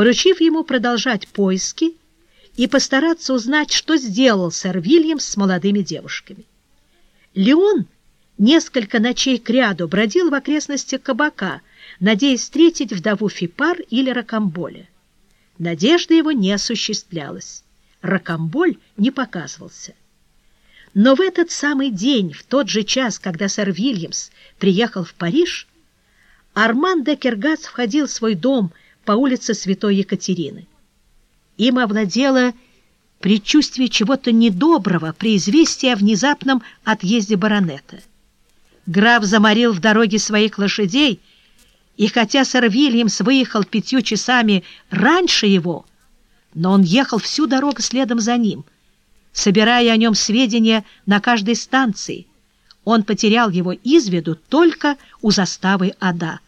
поручив ему продолжать поиски и постараться узнать, что сделал сэр Вильямс с молодыми девушками. Леон несколько ночей кряду бродил в окрестностях кабака, надеясь встретить вдову Фипар или Рокамболя. Надежда его не осуществлялась. Рокамболь не показывался. Но в этот самый день, в тот же час, когда сэр Вильямс приехал в Париж, Арман де Киргац входил в свой дом по улице Святой Екатерины. Им овладело предчувствие чего-то недоброго при известии о внезапном отъезде баронета. Граф заморил в дороге своих лошадей, и хотя сэр Вильямс выехал пятью часами раньше его, но он ехал всю дорогу следом за ним — собирая о нем сведения на каждой станции. Он потерял его из виду только у заставы Ада.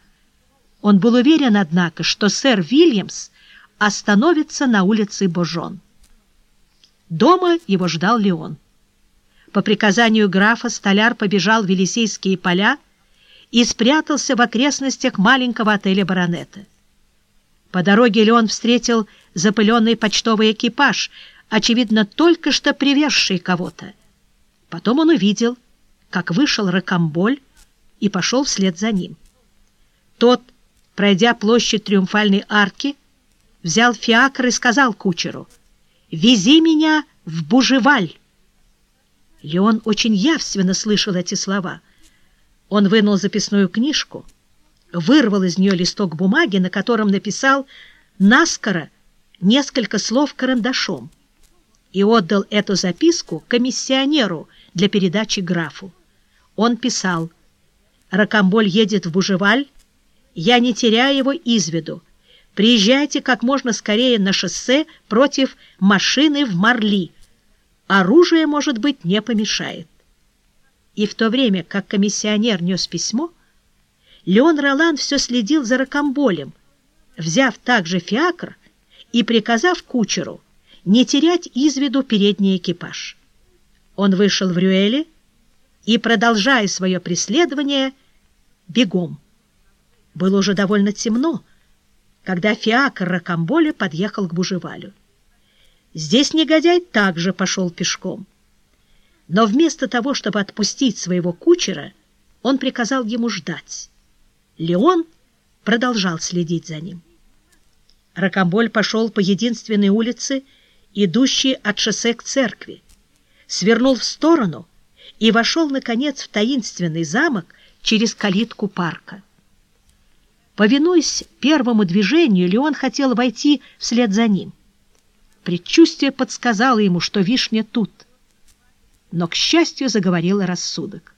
Он был уверен, однако, что сэр Вильямс остановится на улице Божон. Дома его ждал Леон. По приказанию графа столяр побежал в Елисейские поля и спрятался в окрестностях маленького отеля баронета. По дороге Леон встретил запыленный почтовый экипаж — очевидно, только что привезший кого-то. Потом он увидел, как вышел Рокамболь и пошел вслед за ним. Тот, пройдя площадь Триумфальной арки, взял фиакр и сказал кучеру «Вези меня в Бужеваль». Леон очень явственно слышал эти слова. Он вынул записную книжку, вырвал из нее листок бумаги, на котором написал наскоро несколько слов карандашом и отдал эту записку комиссионеру для передачи графу. Он писал «Рокамболь едет в Бужеваль, я не теряю его из виду. Приезжайте как можно скорее на шоссе против машины в Марли. Оружие, может быть, не помешает». И в то время, как комиссионер нес письмо, Леон Ролан все следил за Рокамболем, взяв также фиакр и приказав кучеру не терять из виду передний экипаж. Он вышел в Рюэле и, продолжая свое преследование, бегом. Было уже довольно темно, когда фиакр Рокамболя подъехал к Бужевалю. Здесь негодяй также пошел пешком. Но вместо того, чтобы отпустить своего кучера, он приказал ему ждать. Леон продолжал следить за ним. Рокамболь пошел по единственной улице, идущий от шоссе к церкви, свернул в сторону и вошел, наконец, в таинственный замок через калитку парка. Повинуясь первому движению, Леон хотел войти вслед за ним. Предчувствие подсказало ему, что вишня тут. Но, к счастью, заговорил рассудок.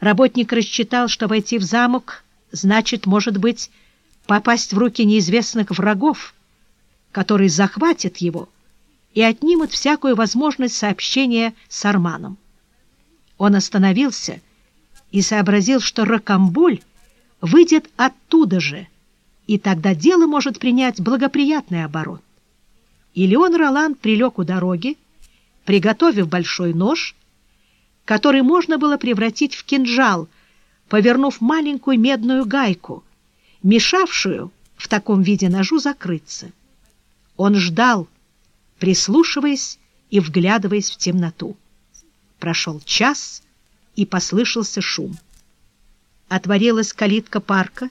Работник рассчитал, что войти в замок значит, может быть, попасть в руки неизвестных врагов, которые захватят его и отнимут всякую возможность сообщения с Арманом. Он остановился и сообразил, что Рокамбуль выйдет оттуда же, и тогда дело может принять благоприятный оборот. И Леон Ролан прилег у дороги, приготовив большой нож, который можно было превратить в кинжал, повернув маленькую медную гайку, мешавшую в таком виде ножу закрыться. Он ждал, прислушиваясь и вглядываясь в темноту. Прошел час, и послышался шум. Отворилась калитка парка.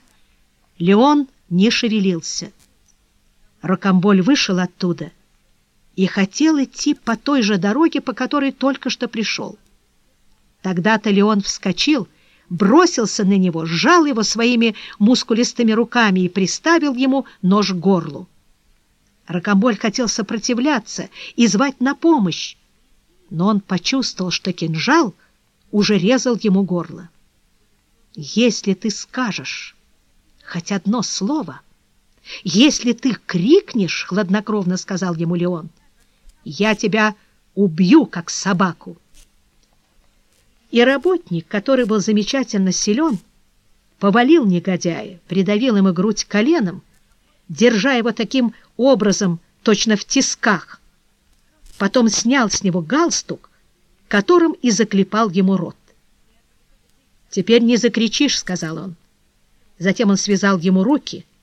Леон не шевелился. Рокомболь вышел оттуда и хотел идти по той же дороге, по которой только что пришел. Тогда-то Леон вскочил, бросился на него, сжал его своими мускулистыми руками и приставил ему нож к горлу. Рокомболь хотел сопротивляться и звать на помощь, но он почувствовал, что кинжал уже резал ему горло. «Если ты скажешь хоть одно слово, если ты крикнешь, — хладнокровно сказал ему Леон, — я тебя убью, как собаку». И работник, который был замечательно силен, повалил негодяя, придавил ему грудь коленом, держа его таким образом, точно в тисках. Потом снял с него галстук, которым и заклепал ему рот. «Теперь не закричишь», — сказал он. Затем он связал ему руки —